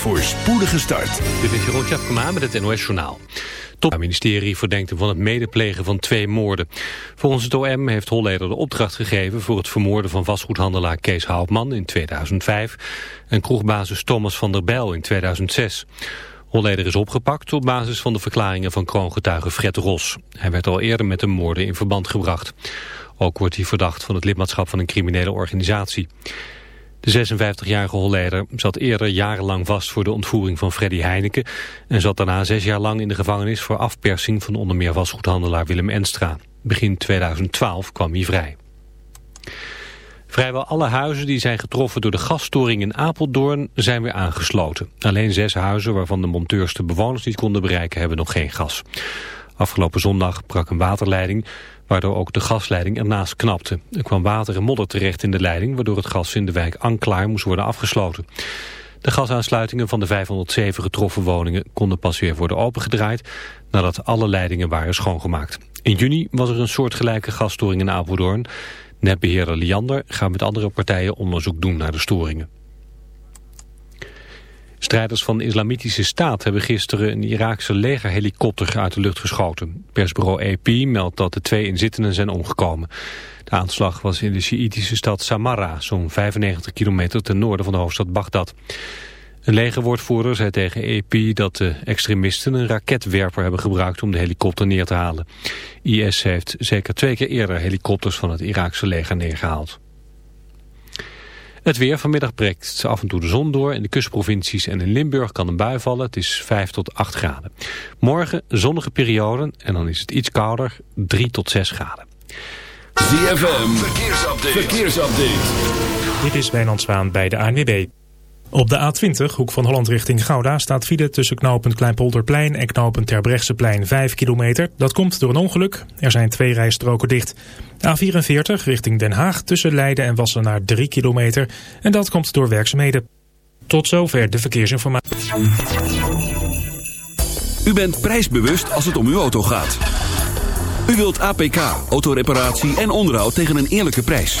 voor spoedige start. Dit is Jeroen Tjepkema met het NOS Journaal. Het ministerie verdenkt hem van het medeplegen van twee moorden. Volgens het OM heeft Holleder de opdracht gegeven... voor het vermoorden van vastgoedhandelaar Kees Houtman in 2005... en kroegbasis Thomas van der Bijl in 2006. Holleder is opgepakt op basis van de verklaringen van kroongetuige Fred Ros. Hij werd al eerder met de moorden in verband gebracht. Ook wordt hij verdacht van het lidmaatschap van een criminele organisatie. De 56-jarige Holleder zat eerder jarenlang vast voor de ontvoering van Freddy Heineken... en zat daarna zes jaar lang in de gevangenis voor afpersing van onder meer vastgoedhandelaar Willem Enstra. Begin 2012 kwam hij vrij. Vrijwel alle huizen die zijn getroffen door de gasstoring in Apeldoorn zijn weer aangesloten. Alleen zes huizen waarvan de monteurs de bewoners niet konden bereiken hebben nog geen gas. Afgelopen zondag brak een waterleiding waardoor ook de gasleiding ernaast knapte. Er kwam water en modder terecht in de leiding, waardoor het gas in de wijk Anklaar moest worden afgesloten. De gasaansluitingen van de 507 getroffen woningen konden pas weer worden opengedraaid nadat alle leidingen waren schoongemaakt. In juni was er een soortgelijke gasstoring in Apeldoorn. Netbeheerder Liander gaat met andere partijen onderzoek doen naar de storingen. Strijders van de Islamitische Staat hebben gisteren een Iraakse legerhelikopter uit de lucht geschoten. Persbureau AP meldt dat de twee inzittenden zijn omgekomen. De aanslag was in de Sjiitische stad Samarra, zo'n 95 kilometer ten noorden van de hoofdstad Bagdad. Een legerwoordvoerder zei tegen AP dat de extremisten een raketwerper hebben gebruikt om de helikopter neer te halen. IS heeft zeker twee keer eerder helikopters van het Iraakse leger neergehaald. Het weer vanmiddag breekt af en toe de zon door. In de kustprovincies en in Limburg kan een bui vallen. Het is 5 tot 8 graden. Morgen zonnige perioden en dan is het iets kouder. 3 tot 6 graden. ZFM, verkeersupdate. verkeersupdate. Dit is Wijnand Zwaan bij de ANWB. Op de A20, hoek van Holland richting Gouda, staat file tussen knooppunt Kleinpolderplein en knooppunt Terbrechtseplein 5 kilometer. Dat komt door een ongeluk. Er zijn twee rijstroken dicht. A44 richting Den Haag tussen Leiden en Wassenaar 3 kilometer. En dat komt door werkzaamheden. Tot zover de verkeersinformatie. U bent prijsbewust als het om uw auto gaat. U wilt APK, autoreparatie en onderhoud tegen een eerlijke prijs.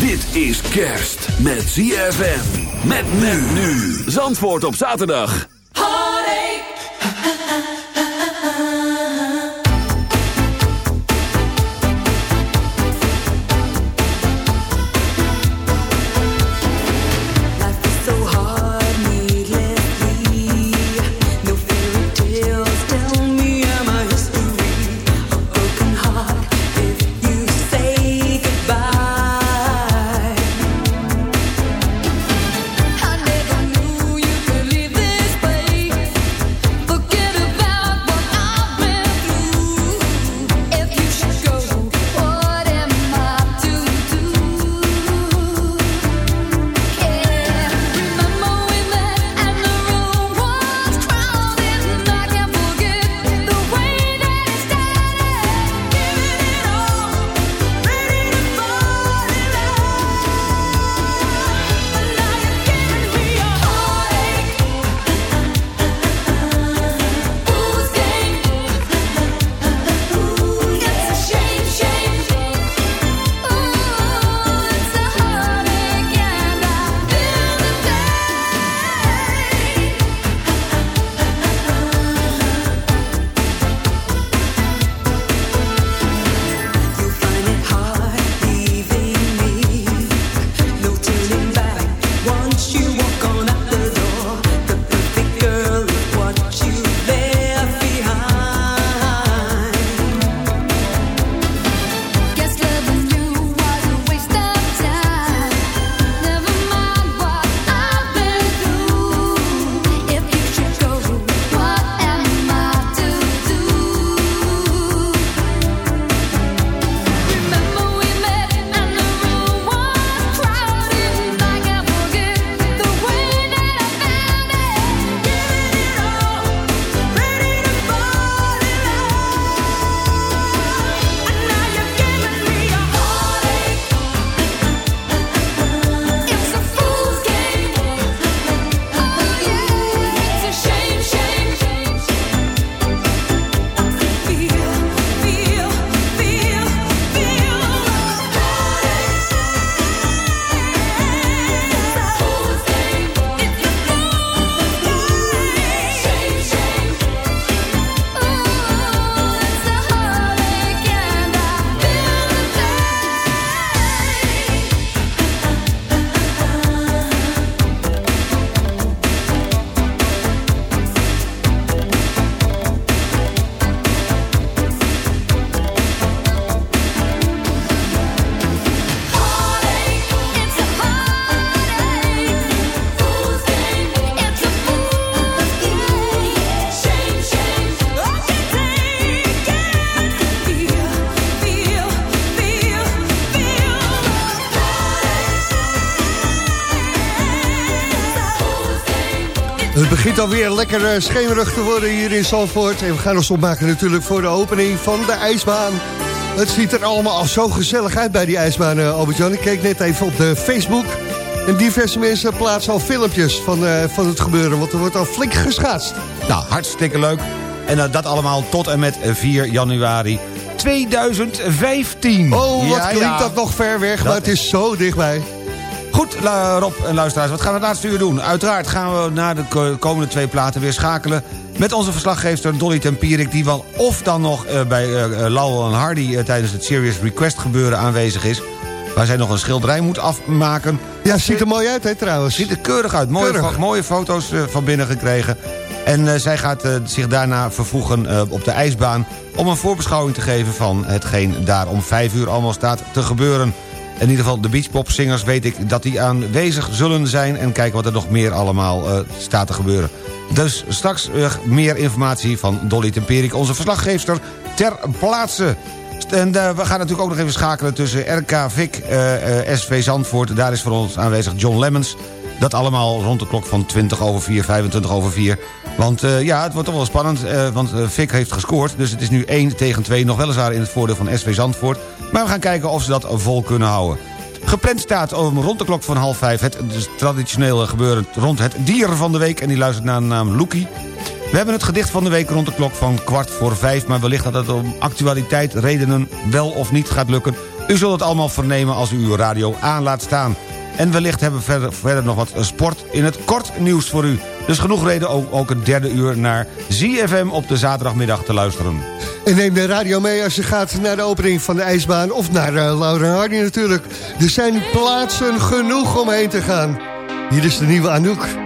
Dit is kerst met ZFM. Met nu. Zandvoort op zaterdag. Begint alweer lekker uh, schemerig te worden hier in Zandvoort. En we gaan ons opmaken natuurlijk voor de opening van de ijsbaan. Het ziet er allemaal al zo gezellig uit bij die ijsbaan, uh, Albert-Jan. Ik keek net even op de Facebook. En diverse mensen plaatsen al filmpjes van, uh, van het gebeuren. Want er wordt al flink geschaatst. Nou, hartstikke leuk. En dat allemaal tot en met 4 januari 2015. Oh, wat ja, klinkt ja. dat nog ver weg, dat maar het is zo dichtbij. Goed, Rob en luisteraars, wat gaan we het laatste uur doen? Uiteraard gaan we na de komende twee platen weer schakelen... met onze verslaggever Dolly Tempierik... die wel of dan nog uh, bij uh, Lowell en Hardy... Tijdens het Serious Request gebeuren aanwezig is... waar zij nog een schilderij moet afmaken. Ja, ziet er mooi uit, hè, trouwens. Ziet er keurig uit. Mooie, keurig. Fo mooie foto's van binnen gekregen. En zij gaat zich daarna vervoegen op de ijsbaan... om een voorbeschouwing te geven van hetgeen daar om vijf uur allemaal staat te gebeuren... In ieder geval de beachpopzingers weet ik dat die aanwezig zullen zijn... en kijken wat er nog meer allemaal uh, staat te gebeuren. Dus straks uh, meer informatie van Dolly Tempierik, onze verslaggeefster, ter plaatse. En uh, we gaan natuurlijk ook nog even schakelen tussen RK Vic, SV Zandvoort. Daar is voor ons aanwezig John Lemmens. Dat allemaal rond de klok van 20 over 4, 25 over 4. Want uh, ja, het wordt toch wel spannend, uh, want uh, Fik heeft gescoord. Dus het is nu 1 tegen 2, nog weliswaar in het voordeel van SV Zandvoort. Maar we gaan kijken of ze dat vol kunnen houden. Gepland staat om rond de klok van half vijf... het dus traditionele gebeuren rond het dier van de week. En die luistert naar de naam Loekie. We hebben het gedicht van de week rond de klok van kwart voor vijf... maar wellicht dat het om actualiteit, redenen wel of niet gaat lukken. U zult het allemaal vernemen als u uw radio aan laat staan. En wellicht hebben we verder, verder nog wat sport in het kort nieuws voor u. Dus genoeg reden om ook het derde uur naar ZFM op de zaterdagmiddag te luisteren. En neem de radio mee als je gaat naar de opening van de ijsbaan... of naar uh, Laura Hardy natuurlijk. Er zijn plaatsen genoeg om heen te gaan. Hier is de nieuwe Anouk.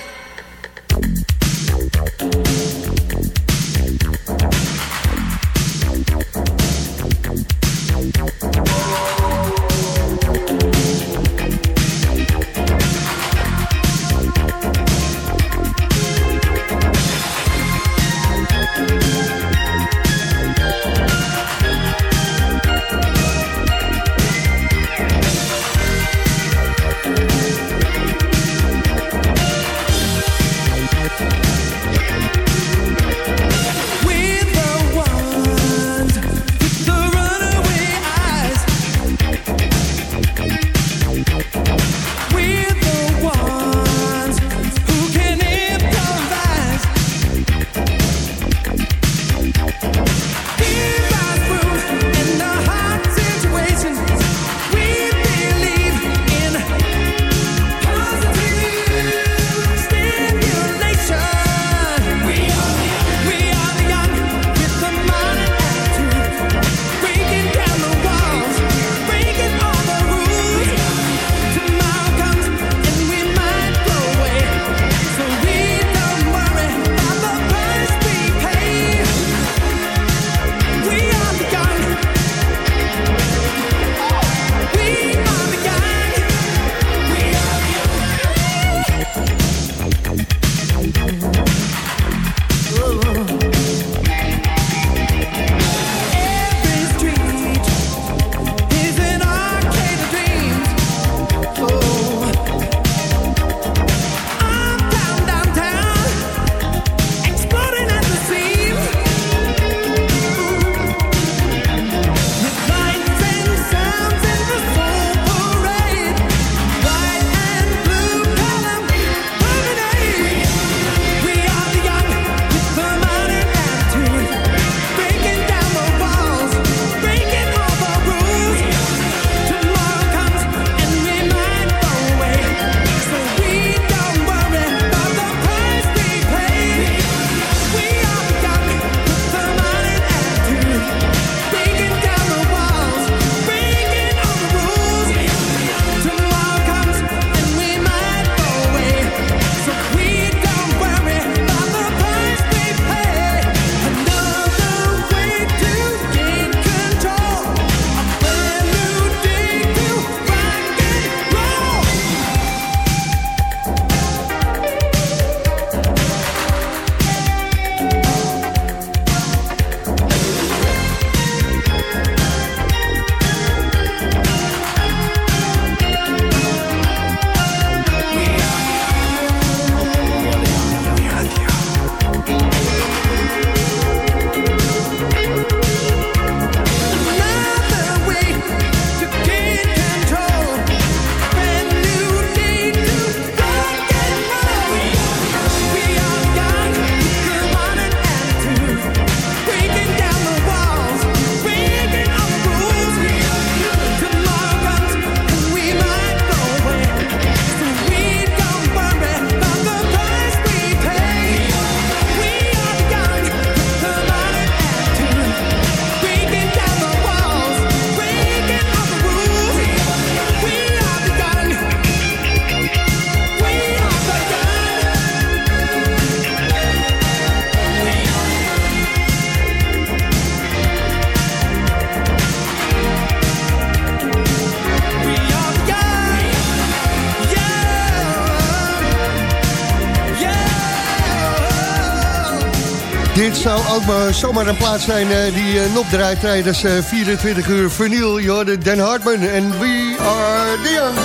Ook maar zomaar een plaats zijn eh, die uh, draait tijdens eh, 24 uur verniel. Je hoorde Dan Hartman en We Are The Young.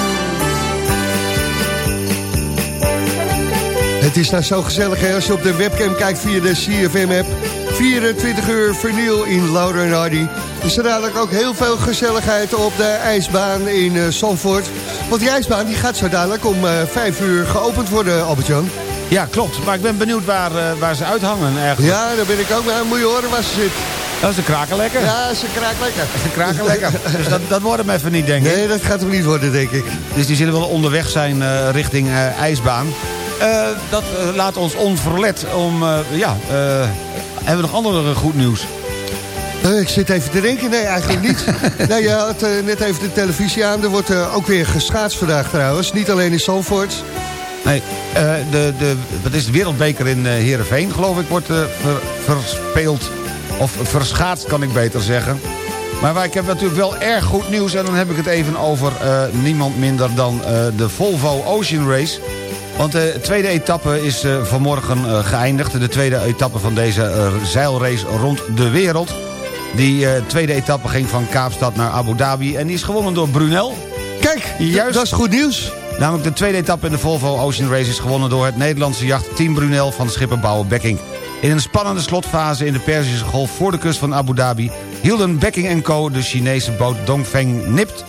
Het is nou zo gezellig hè, als je op de webcam kijkt via de CFM-app. 24 uur verniel in Laura en Hardy. Is er dadelijk ook heel veel gezelligheid op de ijsbaan in uh. Want die ijsbaan die gaat zo dadelijk om uh, 5 uur geopend worden, Albert-Jan. Ja, klopt. Maar ik ben benieuwd waar, uh, waar ze uithangen eigenlijk. Ja, daar ben ik ook. Maar moet je horen waar ze zit. Dat is de kraken lekker. Ja, ze kraken lekker. Ze kraken lekker. dus dat, dat wordt hem even niet, denk ik. Nee, dat gaat hem niet worden, denk ik. Dus die zullen wel onderweg zijn uh, richting uh, ijsbaan. Eh, dat eh, laat ons onverlet om... eh, ja, eh, hebben we nog andere goed nieuws? Eh, ik zit even te denken. Nee, eigenlijk niet. nou, je had eh, net even de televisie aan. Er wordt eh, ook weer geschaatst vandaag trouwens. Niet alleen in Zandvoort. Nee, eh, de, de, wat is het wereldbeker in eh Heerenveen, geloof ik, wordt eh, ver- verspeeld. Of verschaatst, kan ik beter zeggen. Maar ik heb natuurlijk wel erg goed nieuws... en dan heb ik het even over niemand minder dan de Volvo Ocean Race. Want de tweede etappe is vanmorgen geëindigd. De tweede etappe van deze zeilrace rond de wereld. Die tweede etappe ging van Kaapstad naar Abu Dhabi... en die is gewonnen door Brunel. Kijk, Juist. dat is goed nieuws. Namelijk de tweede etappe in de Volvo Ocean Race is gewonnen door het Nederlandse jachtteam Brunel van schipper Bouwer Bekking. In een spannende slotfase in de Perzische Golf voor de kust van Abu Dhabi hielden Bekking Co. de Chinese boot Dongfeng Nipt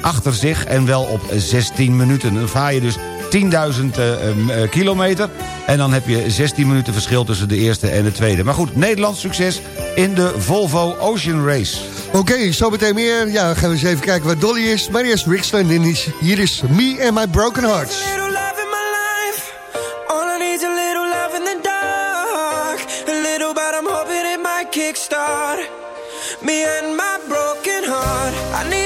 achter zich en wel op 16 minuten. Vaar je dus 10.000 eh, eh, kilometer en dan heb je 16 minuten verschil tussen de eerste en de tweede. Maar goed, Nederlands succes in de Volvo Ocean Race. Oké, zo meteen meer. Ja, dan gaan we eens even kijken waar Dolly is. Maar eerst Rixton en is- hier is Me and My Broken Hearts. little love in my life. All I need's a little love in the dark. A little, but I'm hoping it might kickstart me and my broken heart. I need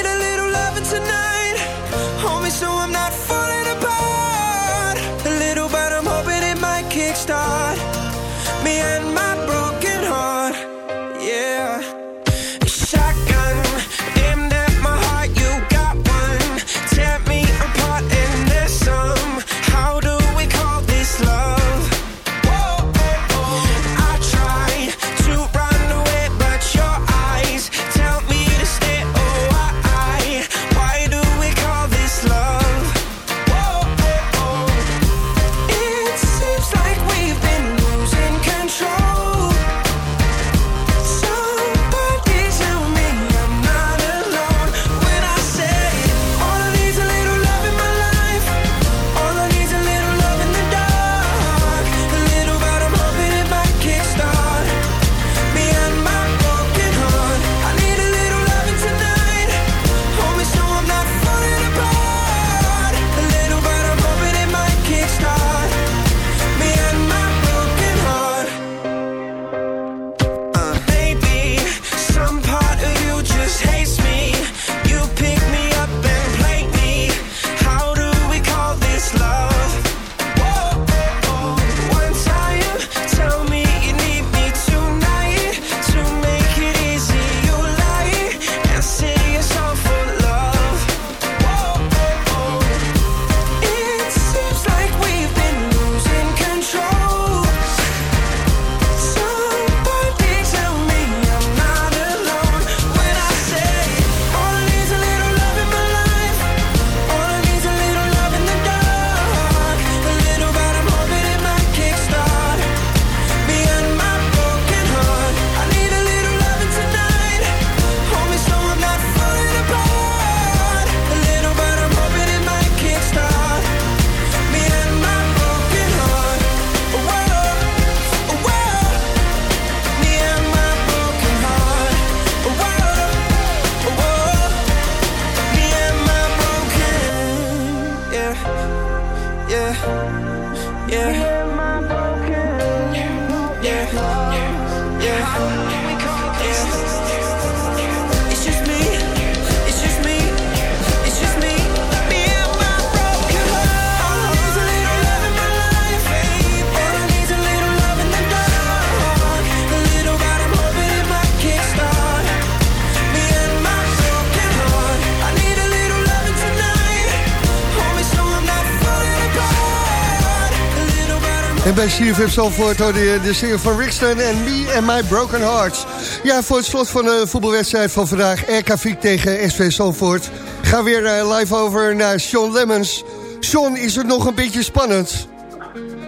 CFM hoorde de single van Rixton en Me and My Broken Hearts. Ja, voor het slot van de voetbalwedstrijd van vandaag... RK tegen SV Zalvoort. Ga weer eh, live over naar Sean Lemmens. Sean, is het nog een beetje spannend?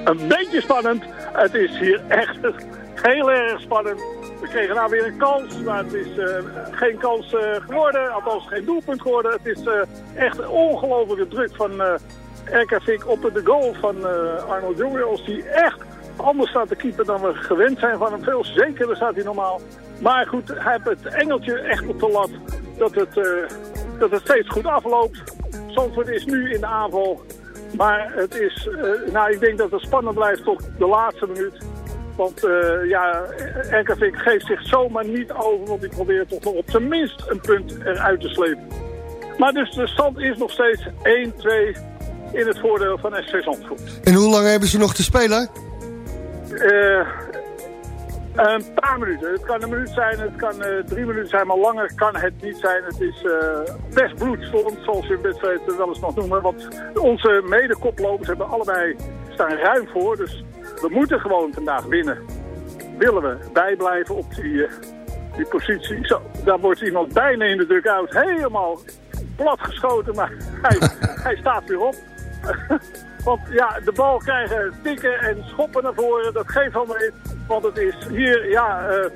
een beetje spannend. Het is hier echt heel erg spannend. We kregen nou weer een kans, maar het is eh, geen kans eh, geworden. Althans geen doelpunt geworden. Het is eh, echt ongelofelijke druk van eh RK op de goal van Arnold Jongers. Die echt anders staat te keeper dan we gewend zijn van hem. Veel zekerder staat hij normaal. Maar goed, hij heeft het engeltje echt op de lat dat het, eh, dat het steeds goed afloopt. Zandvoort is nu in de aanval. Maar het is, eh, nou ik denk dat het spannend blijft tot de laatste minuut. Want eh, ja, RKV geeft zich zomaar niet over, want die probeert toch nog op zijn minst een punt eruit te slepen. Maar dus de stand is nog steeds 1-2 in het voordeel van SV Zandvoort. En hoe lang hebben ze nog te spelen? Eh, een paar minuten. Het kan een minuut zijn, het kan eh, drie minuten zijn, maar langer kan het niet zijn. Het is eh, best bloedstormend, zoals we in wedstrijd wel eens nog noemen. Want onze mede-koplopers hebben allebei staan ruim voor. Dus we moeten gewoon vandaag winnen. Willen we bijblijven op die, die positie. Zo, daar wordt iemand bijna in de dugout helemaal plat geschoten, maar hij, hij staat weer op. Want ja, de bal krijgen tikken en schoppen naar voren. Dat geeft allemaal in. Want het is hier, ja, eh,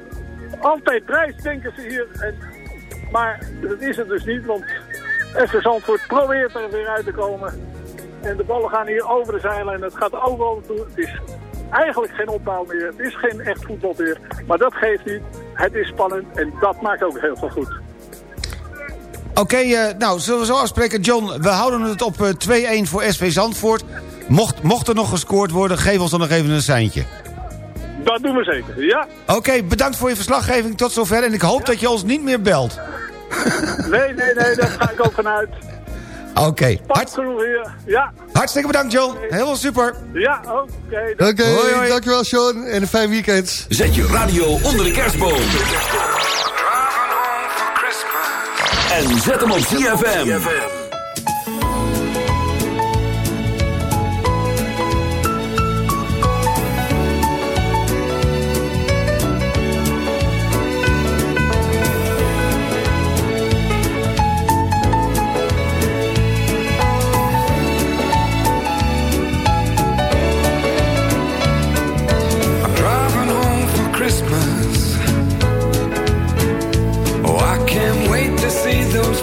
altijd prijs denken ze hier. En, maar dat is het dus niet, want SV Zandvoort probeert er weer uit te komen. En de ballen gaan hier over de zeilen en het gaat overal naartoe. Het is eigenlijk geen opbouw meer. Het is geen echt voetbal meer. Maar dat geeft niet. Het is spannend en dat maakt ook heel veel goed. Oké, eh, nou, zullen we zo afspreken. John, we houden het op eh, 2-1 voor SV Zandvoort. Mocht, mocht er nog gescoord worden, geef ons dan nog even een seintje. Dat doen we zeker, ja. Oké, bedankt voor je verslaggeving tot zover. En ik hoop dat je ons niet meer belt. Nee, nee, nee, daar ga ik ook vanuit. Oké, hart, hier. Ja, hartstikke bedankt John. Helemaal super. ja, oké. Oké, Hoi, hoi. dankjewel Sean en een fijn weekend. Zet je radio onder de kerstboom. En zet hem op ZFM.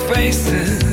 Faces.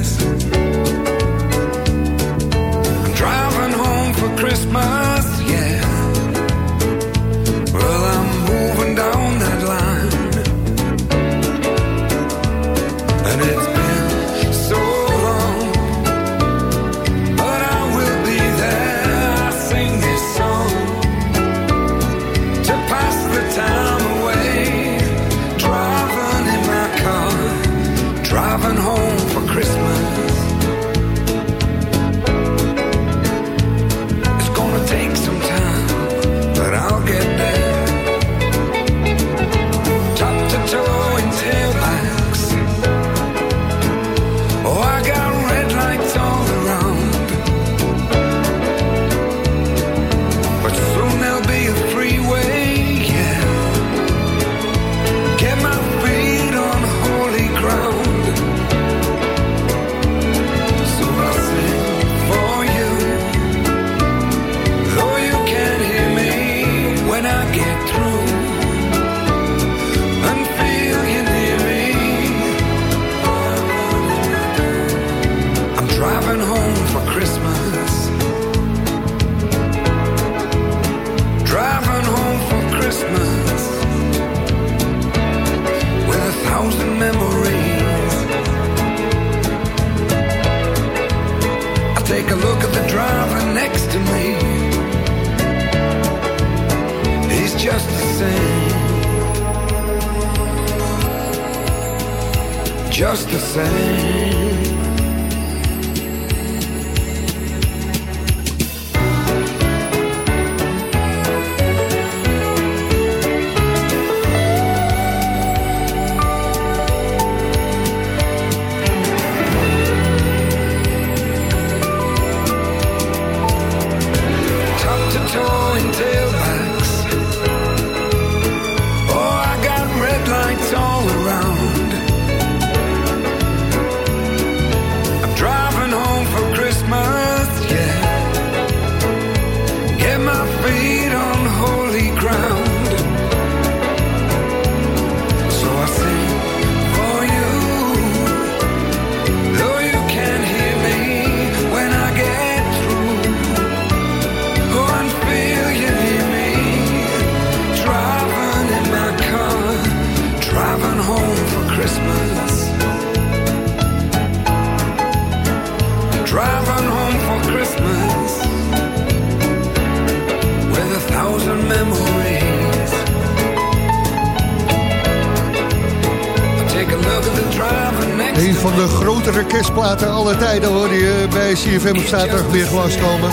CFM op zaterdag weer komen.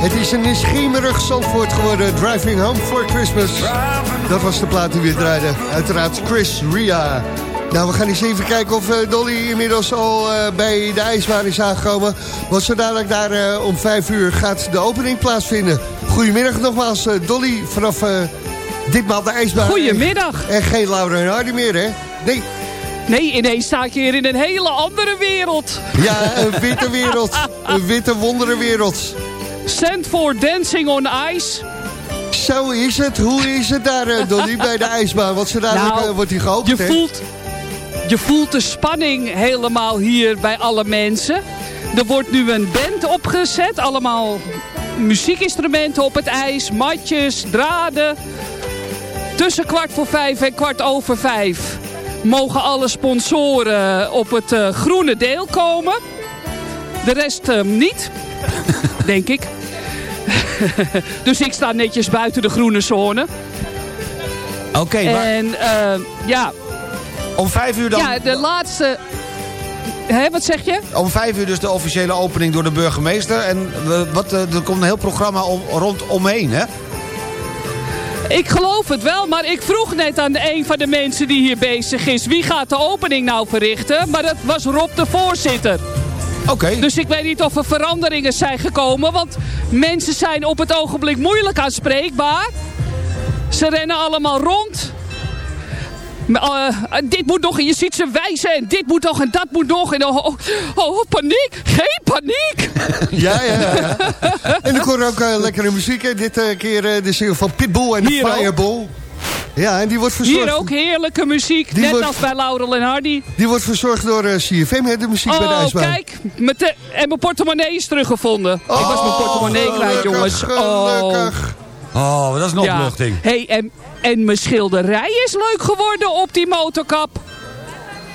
Het is een schemerig Zandvoort geworden, Driving Home for Christmas. Dat was de plaat die weer draaide. Uiteraard Chris Ria. Nou, we gaan eens even kijken of eh, Dolly inmiddels al eh, bij de ijsbaan is aangekomen. Want zo dadelijk daar eh, om vijf uur gaat de opening plaatsvinden. Goedemiddag nogmaals, Dolly, vanaf ditmaal de ijsbaan. Goedemiddag. En geen Laura en Hardy meer, hè? Nee. Nee, ineens sta ik hier in een hele andere wereld. Ja, een witte wereld. een witte wonderenwereld. Sandford Dancing on Ice. Zo is het. Hoe is het daar, eh, Dolly, bij de ijsbaan? Want zo dadelijk Nou, eh, wordt die geopend, Je voelt, je voelt de spanning helemaal hier bij alle mensen. Er wordt nu een band opgezet. Allemaal muziekinstrumenten op het ijs. Matjes, draden. Tussen kwart voor vijf en kwart over vijf mogen alle sponsoren op het eh, groene deel komen. De rest eh, niet, denk ik. dus ik sta netjes buiten de groene zone. Oké, maar En eh, ja, om vijf uur dan... ja, de laatste... Hè, wat zeg je? Om vijf uur dus de officiële opening door de burgemeester. En we- wat, eh, er komt een heel programma om, rondomheen, hè? Ik geloof het wel, maar ik vroeg net aan een van de mensen die hier bezig is... wie gaat de opening nou verrichten? Maar dat was Rob de voorzitter. Dus ik weet niet of er veranderingen zijn gekomen... want mensen zijn op het ogenblik moeilijk aanspreekbaar. Ze rennen allemaal rond. Maar, eh, dit moet nog, en je ziet ze wijzen en dit moet nog en dat moet nog. En oh, oh, oh, paniek, geen paniek. Ja, ja, ja. en er komt ook eh, lekkere muziek. Hè. Dit eh, keer eh, de single van Pitbull en de. Fireball. Ja, en die wordt verzorgd, Hier ook heerlijke muziek, Die net wordt- als bij Laurel en Hardy. die wordt verzorgd door eh, CFM, hè, de muziek bij de Oh, ijsbaan. kijk, met de, en mijn portemonnee is teruggevonden. ik was mijn portemonnee kwijt, gelukkig, jongens. Oh. Gelukkig. Oh, dat is een Ja. opluchting. Hey, en, en mijn schilderij is leuk geworden op die motorkap.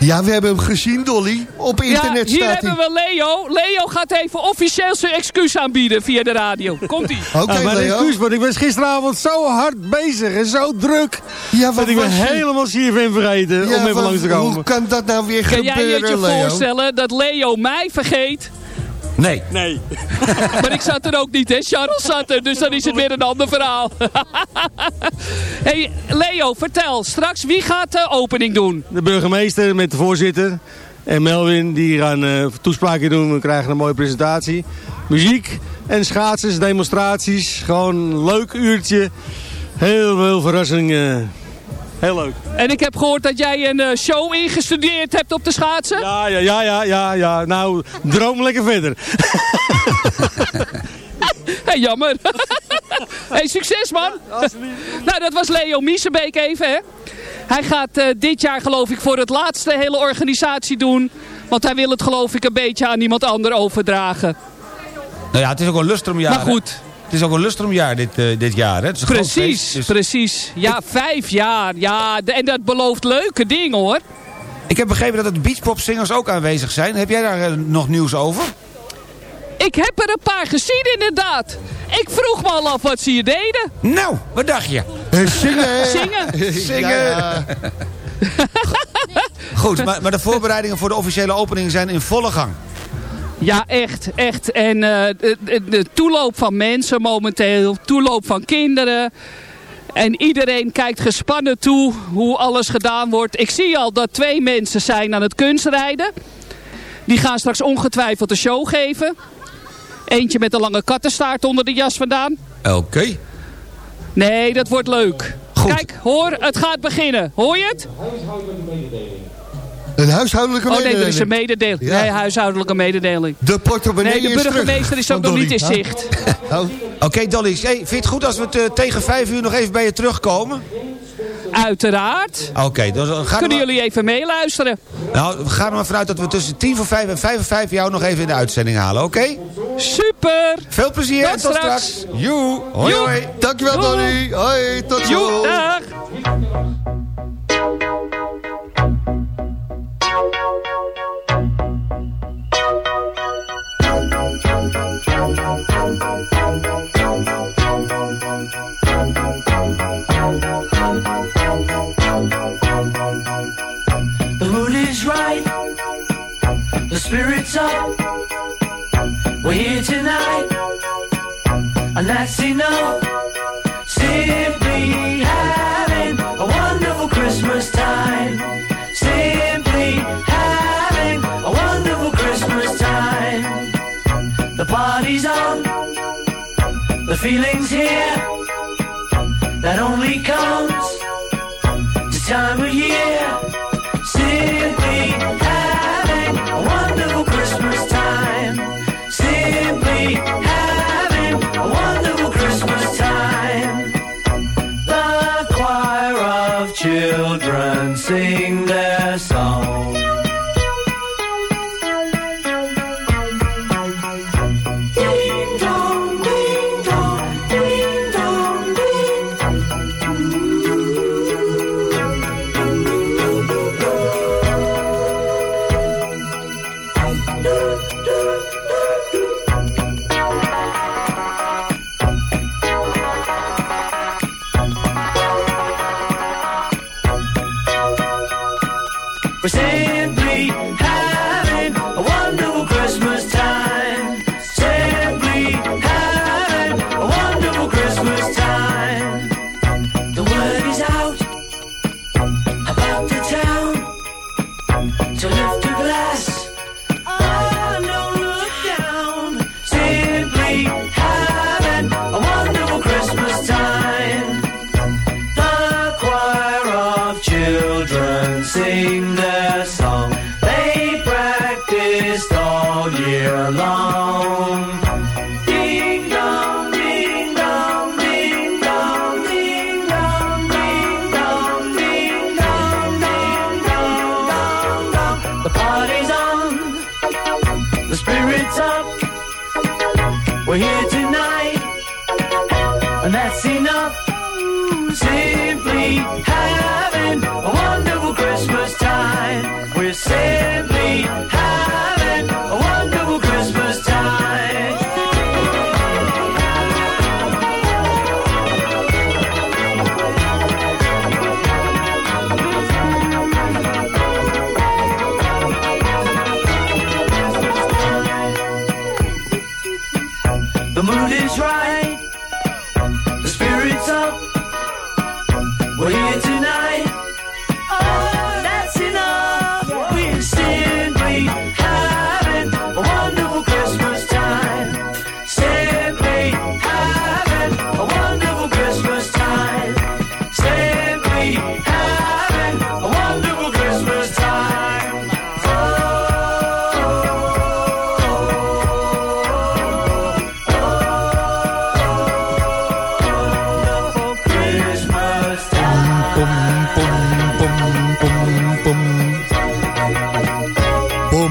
Ja, we hebben hem gezien, Dolly. Op internet ja, hier staat hij. hebben we Leo. Leo gaat even officieel zijn excuus aanbieden via de radio. Komt-ie. Oké, Ja, mijn Leo. excuus, want ik was gisteravond zo hard bezig en zo druk. Ja, wat dat ik ben je? helemaal CFM vergeten Ja, om even wat- langs te Hoe komen. kan dat nou weer Kan jij je je gebeuren, Leo? voorstellen dat Leo mij vergeet? Nee. Nee. Maar ik zat er ook niet, hè? Charles zat er, dus dan is het weer een ander verhaal. hey, Leo, vertel. Straks, wie gaat de opening doen? De burgemeester met de voorzitter en Melvin die gaan eh toespraken doen. We krijgen een mooie presentatie. Muziek en schaatsers, demonstraties. Gewoon een leuk uurtje. Heel veel verrassing. Heel leuk. En ik heb gehoord dat jij een eh, show ingestudeerd hebt op de schaatsen. Ja, ja, ja, ja, ja, ja. Nou, droom lekker verder. Hey, jammer. hey, succes man. nou, dat was Leo Miesenbeek even, hè. Hij gaat eh, dit jaar geloof ik voor het laatste hele organisatie doen. Want hij wil het geloof ik een beetje aan iemand ander overdragen. Nou ja, het is ook een lustrumjaar. Maar goed. hè? Het is ook een lustrumjaar dit, eh, dit jaar, hè? Het is een groot feest, Precies, dus- precies. Ja, vijf jaar. Ja, en dat belooft leuke dingen hoor. Ik heb begrepen dat de beachpopzingers ook aanwezig zijn. Heb jij daar eh, nog nieuws over? Ik heb er een paar gezien inderdaad. Ik vroeg me al af wat ze hier deden. Nou, wat dacht je? Eh, Zingen. hè? Zingen. Zingen. Ja, ja. Goed, maar, maar de voorbereidingen voor de officiële opening zijn in volle gang. Ja, echt, echt. En eh, de, de- de toeloop van mensen momenteel, toeloop van kinderen. En iedereen kijkt gespannen toe hoe alles gedaan wordt. Ik zie al dat twee mensen zijn aan het kunstrijden. Die gaan straks ongetwijfeld een show geven. Eentje met een lange kattenstaart onder de jas vandaan. Oké. Nee, dat wordt leuk. Goed. Kijk, hoor, het gaat beginnen. Hoor je het? Een huishoudelijke Oh nee, er is een mededeling. mededeling. Ja. Nee, huishoudelijke mededeling. De portemonnee Nee, de is terug burgemeester is ook nog niet in Dolly. zicht. Oh. Oké, Dolly. Hey, vind je het goed als we het, eh, tegen vijf uur nog even bij je terugkomen? Uiteraard. Oké, dan gaan we... Kunnen jullie even meeluisteren? Nou, we gaan er maar vanuit dat we tussen tien voor vijf en vijf voor vijf jou nog even in de uitzending halen, oké? Super! Veel plezier Tot en tot straks. straks. Joe. Hoi. Dankjewel, Dolly. Hoi, tot zo. Joe, dag! spirits up. We're here tonight, and that's enough. Simply having a wonderful Christmas time. Simply having a wonderful Christmas time. The party's on, the feeling's here.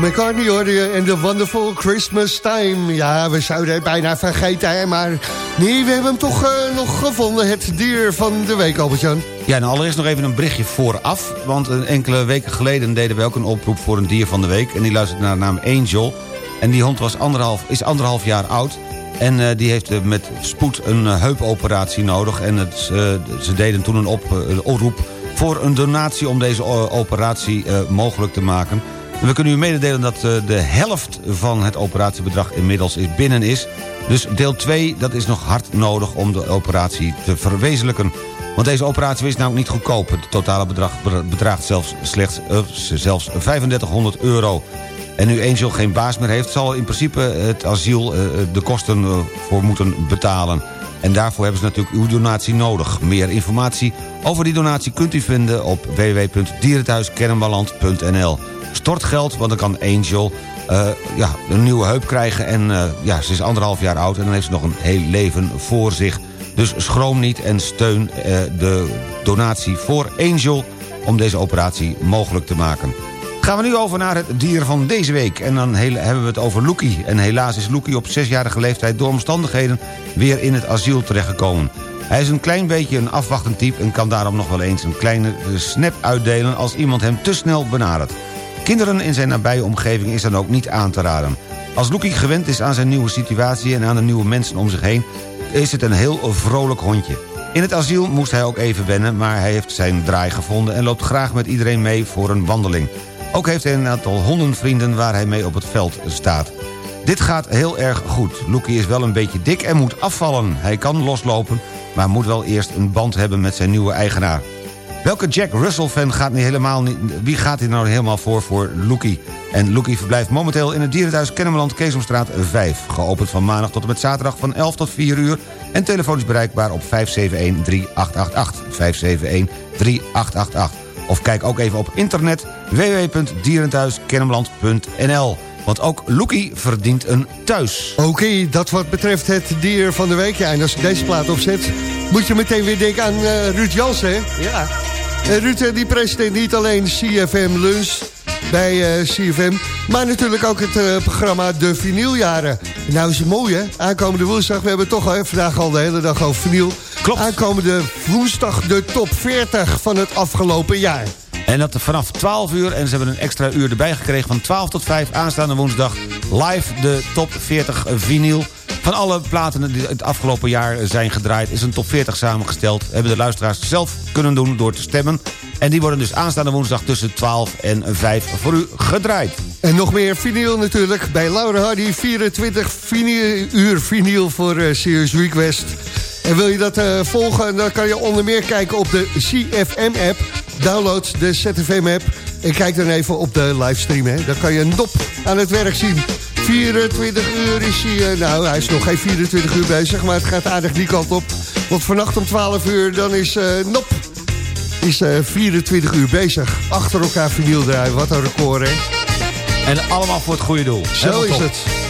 McCartney hoorde je en de Wonderful Christmas Time. Ja, we zouden het bijna vergeten, hè, maar nee, we hebben hem toch eh, nog gevonden. Het dier van de week, Albert-Jan. Ja, nou allereerst nog even een berichtje vooraf. Want een enkele weken geleden deden wij ook een oproep voor een dier van de week. En die luisterde naar de naam Angel. En die hond was anderhalf, is anderhalf jaar oud. En eh, die heeft eh, met spoed een eh, heupoperatie nodig. En het, eh, ze deden toen een, eh, een oproep voor een donatie om deze operatie eh, mogelijk te maken. We kunnen u mededelen dat eh, de helft van het operatiebedrag inmiddels binnen is. Dus deel 2, dat is nog hard nodig om de operatie te verwezenlijken. Want deze operatie is nou niet goedkoop. Het totale bedrag bedraagt zelfs, slechts, eh, zelfs 3500 euro. En nu Angel geen baas meer heeft... zal in principe het asiel eh, de kosten eh, voor moeten betalen. En daarvoor hebben ze natuurlijk uw donatie nodig. Meer informatie over die donatie kunt u vinden op www.dierenthuiskennemerland.nl Stort geld, want dan kan Angel eh, ja, een nieuwe heup krijgen. En eh, ja, ze is anderhalf jaar oud en dan heeft ze nog een heel leven voor zich. Dus schroom niet en steun eh, de donatie voor Angel... om deze operatie mogelijk te maken. Gaan we nu over naar het dier van deze week. En dan hebben we het over Loekie. En helaas is Loekie op zesjarige leeftijd door omstandigheden... weer in het asiel terechtgekomen. Hij is een klein beetje een afwachtend type... en kan daarom nog wel eens een kleine snap uitdelen... als iemand hem te snel benadert. Kinderen in zijn nabije omgeving is dan ook niet aan te raden. Als Loekie gewend is aan zijn nieuwe situatie... en aan de nieuwe mensen om zich heen... is het een heel vrolijk hondje. In het asiel moest hij ook even wennen... maar hij heeft zijn draai gevonden... en loopt graag met iedereen mee voor een wandeling. Ook heeft hij een aantal hondenvrienden waar hij mee op het veld staat. Dit gaat heel erg goed. Loekie is wel een beetje dik en moet afvallen. Hij kan loslopen, maar moet wel eerst een band hebben met zijn nieuwe eigenaar. Welke Jack Russell-fan gaat niet helemaal niet... Wie gaat hier nou helemaal voor voor Loekie? En Loekie verblijft momenteel in het dierenthuis Kennemerland Keesomstraat 5. Geopend van maandag tot en met zaterdag van 11 tot 4 uur. En telefonisch bereikbaar op 571-3888. 571-3888. Of kijk ook even op internet www.dierenthuiskennemerland.nl. Want ook Loekie verdient een thuis. Oké, dat wat betreft het dier van de week. Ja, en als ik deze plaat opzet, moet je meteen weer denken aan eh, Ruud Jansen, hè? Ja. En Ruud eh, die presenteert niet alleen CFM Lunch bij eh, CFM... maar natuurlijk ook het eh, programma De Vinyljaren. Nou is het mooi, hè? Aankomende woensdag, we hebben toch al, vandaag al de hele dag over vinyl. Klopt. Aankomende woensdag de top 40 van het afgelopen jaar. En dat vanaf 12 uur, en ze hebben een extra uur erbij gekregen... van 12 tot 5 aanstaande woensdag live de top 40 vinyl. Van alle platen die het afgelopen jaar zijn gedraaid... is een top 40 samengesteld. Hebben de luisteraars zelf kunnen doen door te stemmen. En die worden dus aanstaande woensdag tussen 12 en 5 voor u gedraaid. En nog meer vinyl natuurlijk. Bij Laura Hardy 24 vinyl, uur vinyl voor eh Serious Request. En wil je dat eh, volgen, dan kan je onder meer kijken op de CFM-app. Download de ZFM-app en kijk dan even op de livestream. Hè. Dan kan je Nop aan het werk zien. 24 uur is hij... eh, nou, hij is nog geen 24 uur bezig, maar het gaat aardig die kant op. Want vannacht om 12 uur, dan is eh, Nop is, eh, 24 uur bezig. Achter elkaar vinyl draaien, wat een record, hè. En allemaal voor het goede doel. Zo Helemaal is top. het.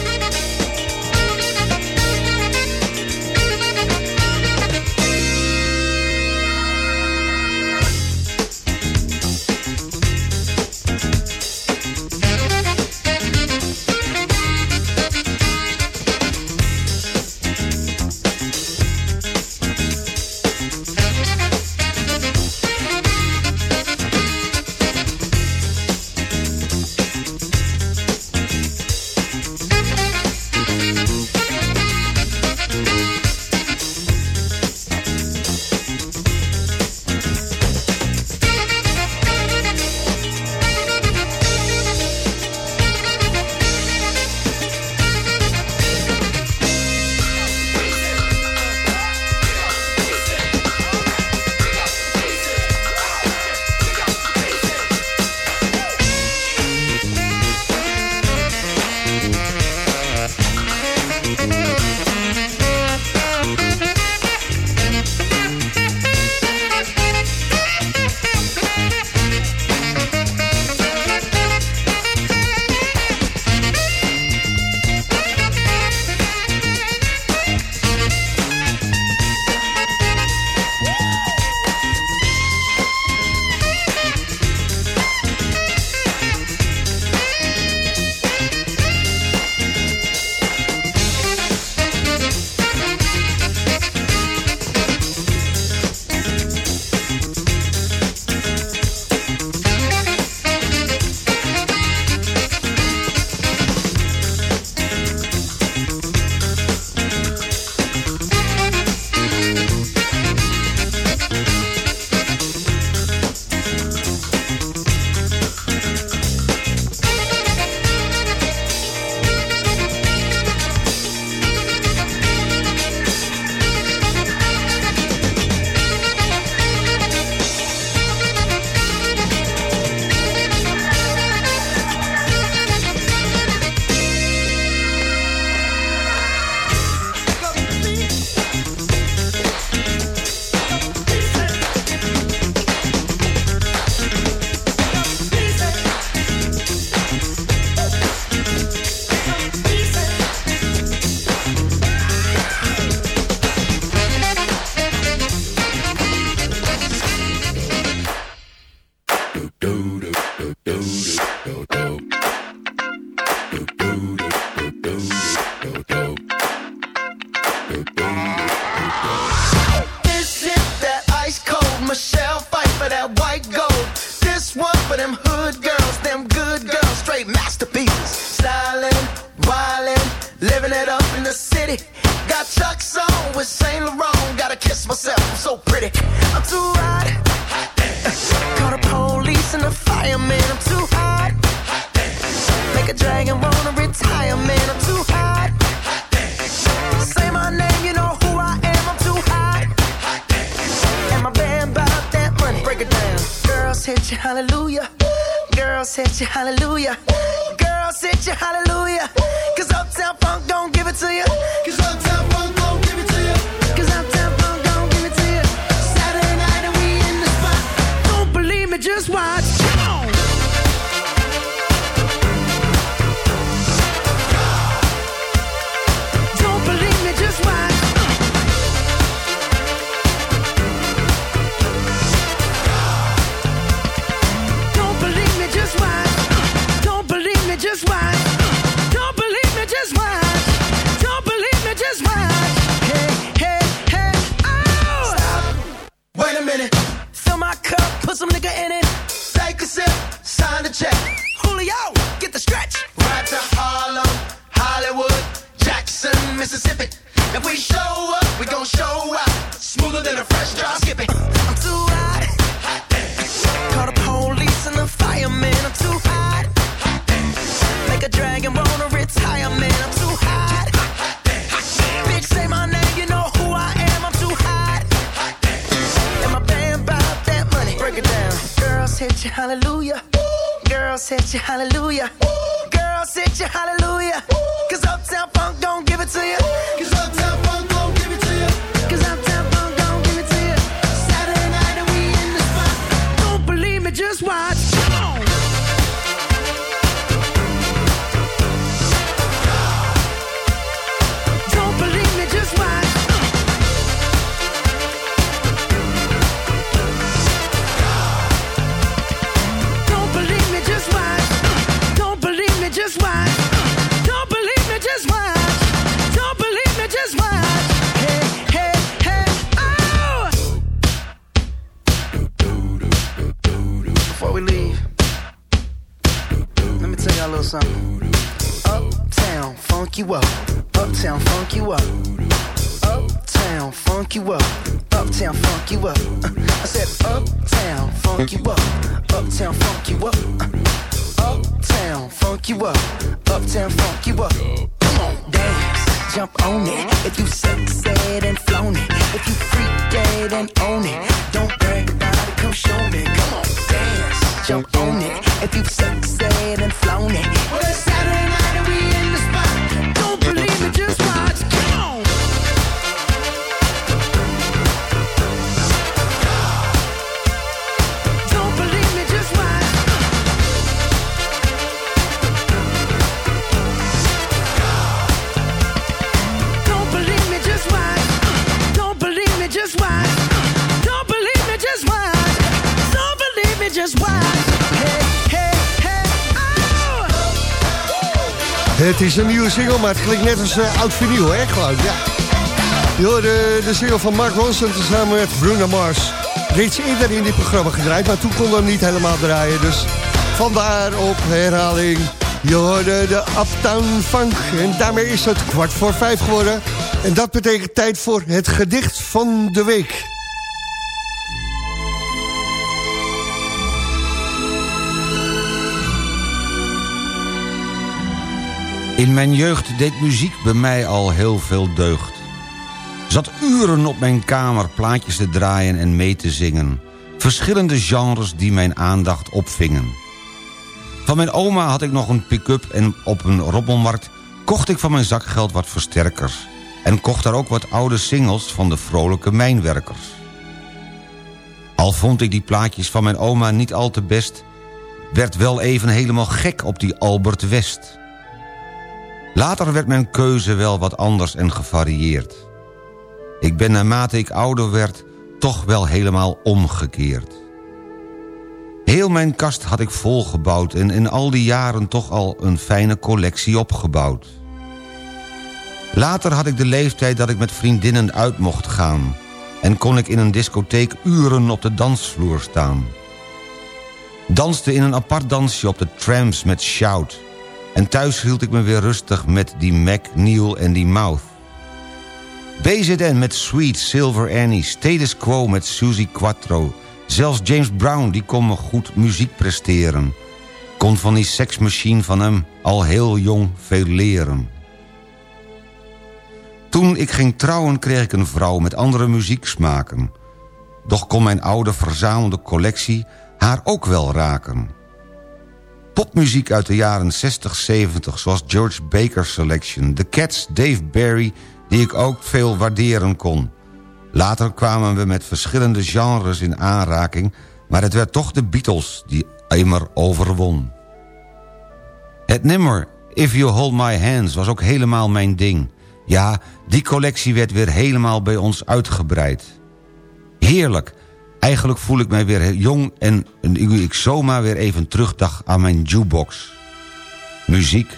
And own it. Don't brag about it, come show me. Come on, dance, jump on it. If you succeed and flown it. Het is een nieuwe single, maar het klinkt net als eh, oud vinyl, hè? Gewoon, ja. Je hoorde de single van Mark Ronson tezamen met Bruno Mars. Reeds eerder in dit programma gedraaid, maar toen konden we niet helemaal draaien. Dus vandaar op herhaling. Je hoorde de Uptown Funk. En daarmee is het kwart voor vijf geworden. En dat betekent tijd voor het gedicht van de week. In mijn jeugd deed muziek bij mij al heel veel deugd. Zat uren op mijn kamer plaatjes te draaien en mee te zingen. Verschillende genres die mijn aandacht opvingen. Van mijn oma had ik nog een pick-up en op een robbelmarkt... kocht ik van mijn zakgeld wat versterkers. En kocht daar ook wat oude singles van de vrolijke mijnwerkers. Al vond ik die plaatjes van mijn oma niet al te best... werd wel even helemaal gek op die Albert West... Later werd mijn keuze wel wat anders en gevarieerd. Ik ben naarmate ik ouder werd toch wel helemaal omgekeerd. Heel mijn kast had ik volgebouwd en in al die jaren toch al een fijne collectie opgebouwd. Later had ik de leeftijd dat ik met vriendinnen uit mocht gaan... en kon ik in een discotheek uren op de dansvloer staan. Danste in een apart dansje op de trams met Shout... En thuis hield ik me weer rustig met die Mac, Neil en die Mouth. BZN met Sweet, Silver Annie, Status Quo met Suzy Quattro. Zelfs James Brown, die kon me goed muziek presteren. Kon van die seksmachine van hem al heel jong veel leren. Toen ik ging trouwen kreeg ik een vrouw met andere muzieksmaken. Doch kon mijn oude verzamelde collectie haar ook wel raken. Popmuziek uit de jaren 60, 70, zoals George Baker's Selection... The Cats, Dave Barry, die ik ook veel waarderen kon. Later kwamen we met verschillende genres in aanraking... maar het werd toch de Beatles die immer overwon. Het nummer If You Hold My Hands was ook helemaal mijn ding. Ja, die collectie werd weer helemaal bij ons uitgebreid. Heerlijk. Eigenlijk voel ik mij weer jong en ik zomaar weer even terugdacht aan mijn jukebox. Muziek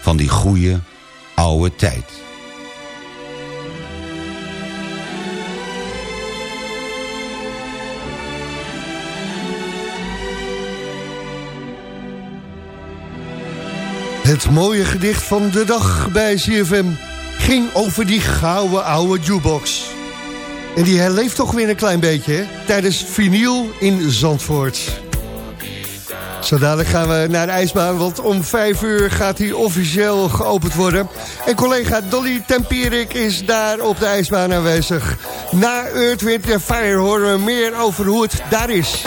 van die goede oude tijd. Het mooie gedicht van de dag bij CFM ging over die gouden oude jukebox. En die herleeft toch weer een klein beetje? Tijdens vinyl in Zandvoort. Zo dadelijk gaan we naar de ijsbaan, want om vijf uur gaat die officieel geopend worden. En collega Dolly Tempierik is daar op de ijsbaan aanwezig. Na Earth, Wind Fire horen we meer over hoe het daar is.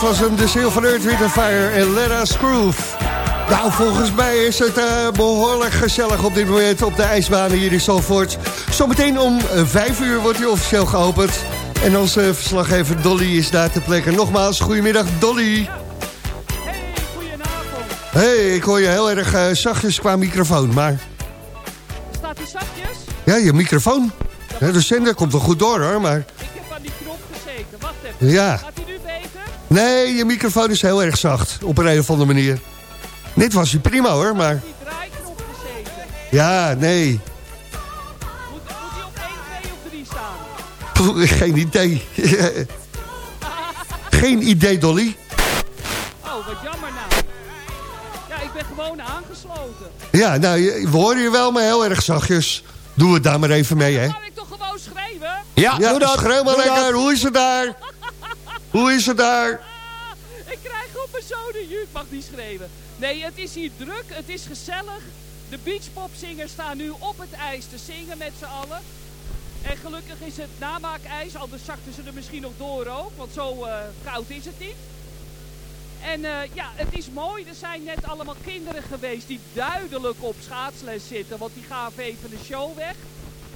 Dat was hem, de van Earth, Wind Fire en Let Us Groove. Nou, volgens mij is het eh, behoorlijk gezellig op dit moment op de ijsbanen hier in Zalvoort. Zometeen om eh, vijf uur wordt hij officieel geopend. En onze verslaggever Dolly is daar ter plekke. Nogmaals, goedemiddag Dolly. hey, ik hoor je heel erg eh, zachtjes qua microfoon, maar... Staat hij zachtjes? Ja, je microfoon. De zender komt wel goed door hoor, maar... Ik heb aan die knop gezeten. Wacht even. Ja. Nee, je microfoon is heel erg zacht, op een, een of andere manier. Net was hij prima hoor, maar... Ja, nee. Moet, moet hij op 1, 2 of 3 staan? Geen idee. Geen idee, Dolly. Oh, wat jammer nou. Ja, ik ben gewoon aangesloten. Ja, nou, je- we horen je wel, maar heel erg zachtjes. Doe het daar maar even mee, hè. Kan ik toch gewoon schreeuwen? Ja, doe dat. Schreeuw maar Doe lekker. dat. Hoe is het daar? Hoe is het daar? Ik krijg op mijn zoden Ik mag niet schreeuwen. Nee, het is hier druk. Het is gezellig. De beachpopzingers staan nu op het ijs te zingen met z'n allen. En gelukkig is het namaakijs, anders zakten ze er misschien nog door ook. Want zo eh, koud is het niet. En eh, ja, het is mooi. Er zijn net allemaal kinderen geweest die duidelijk op schaatsles zitten. Want die gaven even de show weg.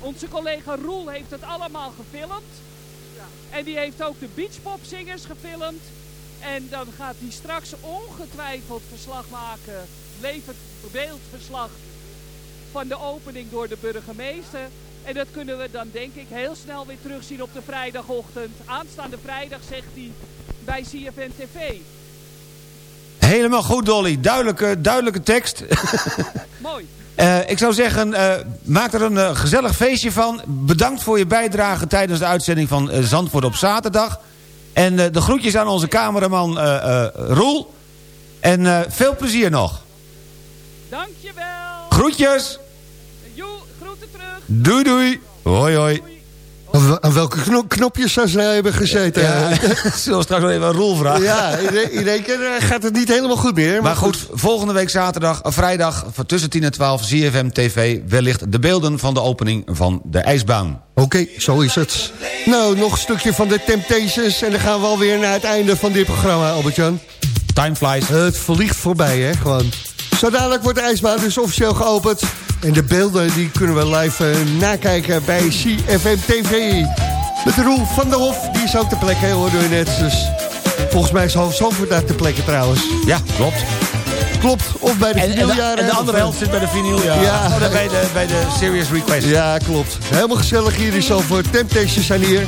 Onze collega Roel heeft het allemaal gefilmd. En die heeft ook de beachpopzingers gefilmd. En dan gaat hij straks ongetwijfeld verslag maken, levend beeldverslag van de opening door de burgemeester. En dat kunnen we dan denk ik heel snel weer terugzien op de vrijdagochtend. Aanstaande vrijdag zegt hij bij CFN TV. Helemaal goed, Dolly. Duidelijke, duidelijke tekst. Mooi. Eh, ik zou zeggen, eh, maak er een eh, gezellig feestje van. Bedankt voor je bijdrage tijdens de uitzending van Zandvoort op zaterdag. En de groetjes aan onze cameraman Roel. En veel plezier nog. Dankjewel. Groetjes. Joe, groeten terug. Doei doei. Hoi hoi. Aan welke kno- knopjes zou ze nou hebben gezeten? Ja, zullen we straks nog even aan Roel vragen. Ja, in, in één keer eh, gaat het niet helemaal goed meer. Maar goed, volgende week zaterdag, eh, vrijdag... van tussen 10 en 12, ZFM TV... wellicht de beelden van de opening van de ijsbaan. Oké, zo is het. Nou, nog een stukje van de Temptations... en dan gaan we alweer naar het einde van dit programma, Albert-Jan. Time flies. Het vliegt voorbij, hè, gewoon. Zo dadelijk wordt de ijsbaan dus officieel geopend. En de beelden die kunnen we live eh, nakijken bij CFM TV. Met Roel van der Hof, die is ook ter plekke, hoorden we net. Dus volgens mij is Half Zandvoort daar ter plekke trouwens. Ja, klopt. Klopt, of bij de En, en, de, vinyljaren. en de of, andere helft zit bij de vinyl, ja. Oh, bij, de, bij de Serious Request. Ja, klopt. Helemaal gezellig hier in Zandvoort. Temptations zijn hier.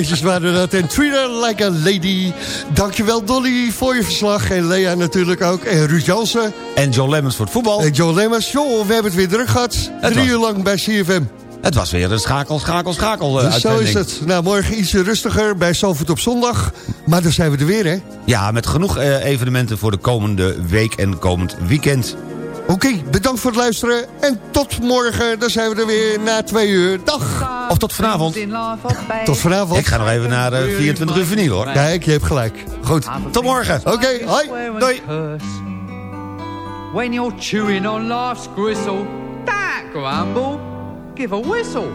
Temptations waren dat. En Treat Her Like a Lady. Dankjewel Dolly voor je verslag. En Lea natuurlijk ook. En Ruud Jansen. En John Lemmens voor het voetbal. En John Lemmers. Joh, we hebben het weer druk gehad. Het Drie was- uur lang bij CFM. Het was weer een schakel, schakel, schakel eh, Dus zo is het. Nou, morgen iets rustiger bij Zalvoort op zondag. Maar dan zijn we er weer, hè? Ja, met genoeg eh, evenementen voor de komende week en komend weekend. Oké, bedankt voor het luisteren. En tot morgen. Dan zijn we er weer na twee uur. Dag! Of tot vanavond. Tot vanavond. Ik ga nog even naar eh, 24 uur vinyl hoor. Kijk, je hebt gelijk. Goed. Tot morgen. Oké, hoi. Doei. When you're chewing on life's gristle, don't grumble, give a whistle.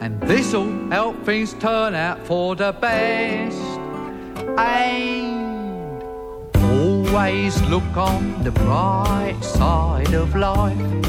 And this'll help things turn out for the best. And always look on the bright side of life.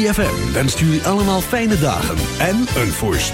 3FM jullie allemaal fijne dagen en een voorst.